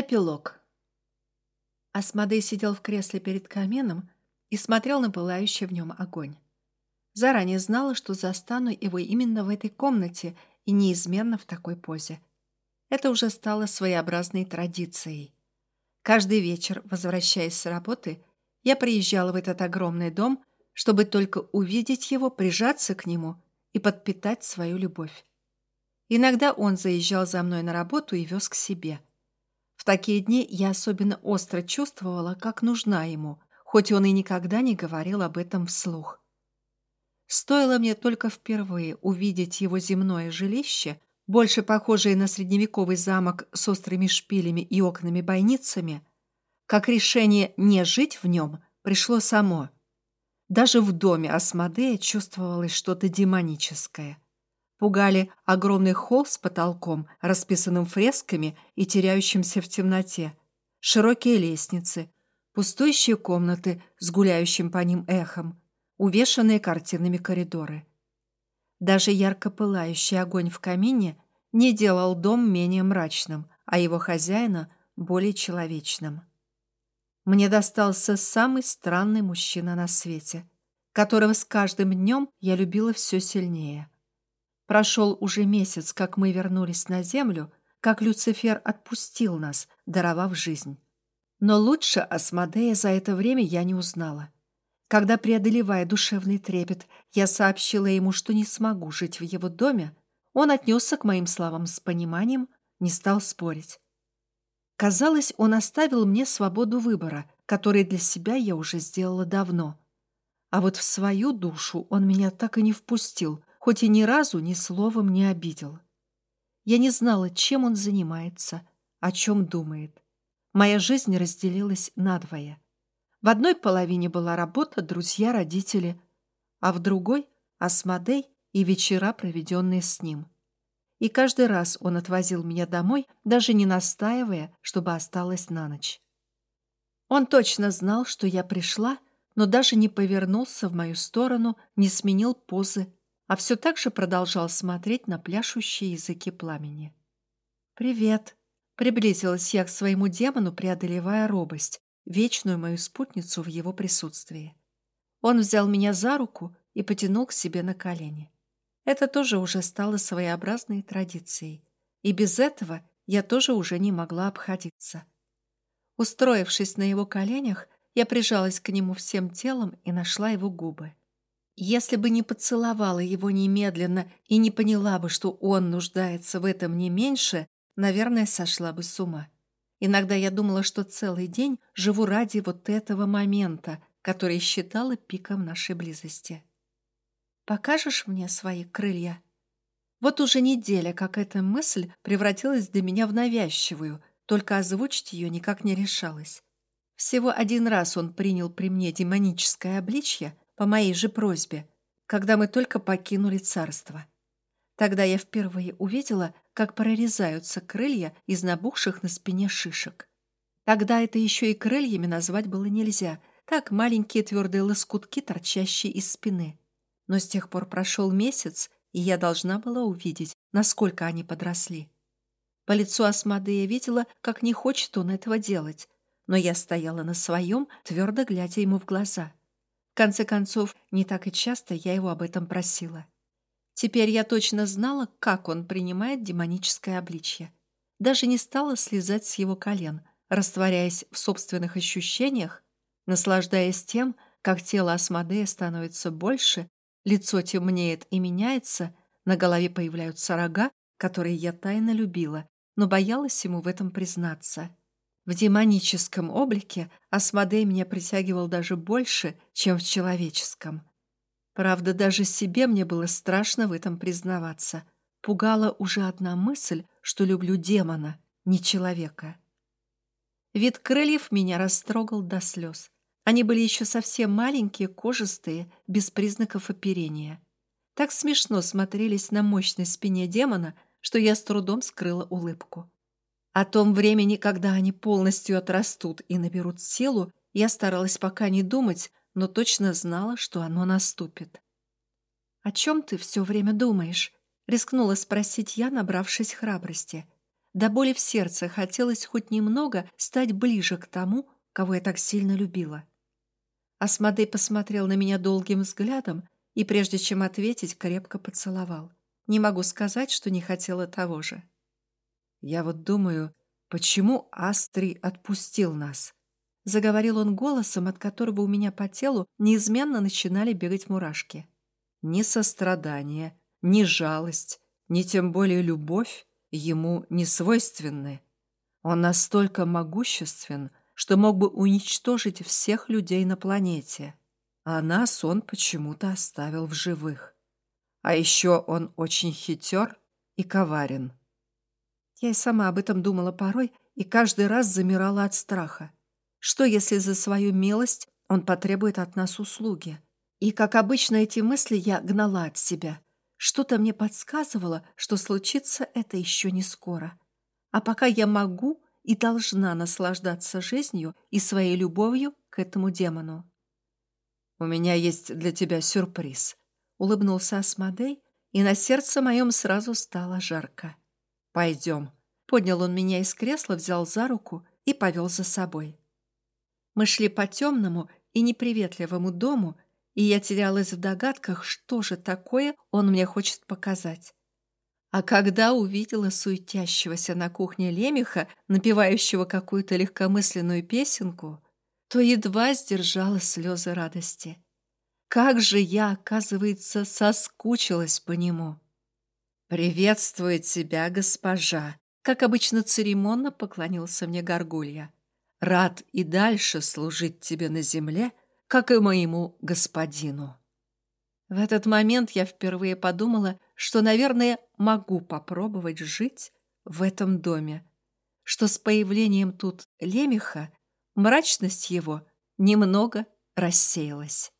Эпилог. Асмодей сидел в кресле перед камином и смотрел на пылающий в нем огонь. Заранее знала, что застану его именно в этой комнате и неизменно в такой позе. Это уже стало своеобразной традицией. Каждый вечер, возвращаясь с работы, я приезжала в этот огромный дом, чтобы только увидеть его, прижаться к нему и подпитать свою любовь. Иногда он заезжал за мной на работу и вез к себе – такие дни я особенно остро чувствовала, как нужна ему, хоть он и никогда не говорил об этом вслух. Стоило мне только впервые увидеть его земное жилище, больше похожее на средневековый замок с острыми шпилями и окнами-бойницами, как решение не жить в нем пришло само. Даже в доме Асмодея чувствовалось что-то демоническое – Пугали огромный холл с потолком, расписанным фресками и теряющимся в темноте, широкие лестницы, пустующие комнаты с гуляющим по ним эхом, увешанные картинами коридоры. Даже ярко пылающий огонь в камине не делал дом менее мрачным, а его хозяина — более человечным. Мне достался самый странный мужчина на свете, которого с каждым днем я любила все сильнее — Прошел уже месяц, как мы вернулись на землю, как Люцифер отпустил нас, даровав жизнь. Но лучше Асмодея за это время я не узнала. Когда, преодолевая душевный трепет, я сообщила ему, что не смогу жить в его доме, он отнесся к моим словам с пониманием, не стал спорить. Казалось, он оставил мне свободу выбора, который для себя я уже сделала давно. А вот в свою душу он меня так и не впустил, хоть и ни разу ни словом не обидел. Я не знала, чем он занимается, о чем думает. Моя жизнь разделилась надвое. В одной половине была работа, друзья, родители, а в другой — Асмодей и вечера, проведенные с ним. И каждый раз он отвозил меня домой, даже не настаивая, чтобы осталась на ночь. Он точно знал, что я пришла, но даже не повернулся в мою сторону, не сменил позы, а все так же продолжал смотреть на пляшущие языки пламени. «Привет!» — приблизилась я к своему демону, преодолевая робость, вечную мою спутницу в его присутствии. Он взял меня за руку и потянул к себе на колени. Это тоже уже стало своеобразной традицией, и без этого я тоже уже не могла обходиться. Устроившись на его коленях, я прижалась к нему всем телом и нашла его губы. Если бы не поцеловала его немедленно и не поняла бы, что он нуждается в этом не меньше, наверное, сошла бы с ума. Иногда я думала, что целый день живу ради вот этого момента, который считала пиком нашей близости. «Покажешь мне свои крылья?» Вот уже неделя, как эта мысль превратилась для меня в навязчивую, только озвучить ее никак не решалась. Всего один раз он принял при мне демоническое обличье, по моей же просьбе, когда мы только покинули царство. Тогда я впервые увидела, как прорезаются крылья из набухших на спине шишек. Тогда это еще и крыльями назвать было нельзя, так маленькие твердые лоскутки, торчащие из спины. Но с тех пор прошел месяц, и я должна была увидеть, насколько они подросли. По лицу Асмодея видела, как не хочет он этого делать, но я стояла на своем, твердо глядя ему в глаза конце концов, не так и часто я его об этом просила. Теперь я точно знала, как он принимает демоническое обличье. Даже не стала слезать с его колен, растворяясь в собственных ощущениях, наслаждаясь тем, как тело Асмодея становится больше, лицо темнеет и меняется, на голове появляются рога, которые я тайно любила, но боялась ему в этом признаться. В демоническом облике Асмодей меня притягивал даже больше, чем в человеческом. Правда, даже себе мне было страшно в этом признаваться. Пугала уже одна мысль, что люблю демона, не человека. Вид крыльев меня растрогал до слез. Они были еще совсем маленькие, кожистые, без признаков оперения. Так смешно смотрелись на мощной спине демона, что я с трудом скрыла улыбку. О том времени, когда они полностью отрастут и наберут силу, я старалась пока не думать, но точно знала, что оно наступит. «О чем ты все время думаешь?» — рискнула спросить я, набравшись храбрости. До боли в сердце хотелось хоть немного стать ближе к тому, кого я так сильно любила. Асмодей посмотрел на меня долгим взглядом и, прежде чем ответить, крепко поцеловал. Не могу сказать, что не хотела того же. Я вот думаю, почему Астрий отпустил нас? Заговорил он голосом, от которого у меня по телу неизменно начинали бегать мурашки. Ни сострадание, ни жалость, ни тем более любовь ему не свойственны. Он настолько могуществен, что мог бы уничтожить всех людей на планете, а нас он почему-то оставил в живых. А еще он очень хитер и коварен. Я и сама об этом думала порой и каждый раз замирала от страха. Что, если за свою милость он потребует от нас услуги? И, как обычно, эти мысли я гнала от себя. Что-то мне подсказывало, что случится это еще не скоро. А пока я могу и должна наслаждаться жизнью и своей любовью к этому демону. «У меня есть для тебя сюрприз», — улыбнулся Асмодей, и на сердце моем сразу стало жарко. «Пойдем». Поднял он меня из кресла, взял за руку и повел за собой. Мы шли по темному и неприветливому дому, и я терялась в догадках, что же такое он мне хочет показать. А когда увидела суетящегося на кухне лемеха, напевающего какую-то легкомысленную песенку, то едва сдержала слезы радости. Как же я, оказывается, соскучилась по нему. «Приветствую тебя, госпожа!» Как обычно церемонно поклонился мне Горгулья. «Рад и дальше служить тебе на земле, как и моему господину». В этот момент я впервые подумала, что, наверное, могу попробовать жить в этом доме, что с появлением тут лемеха мрачность его немного рассеялась.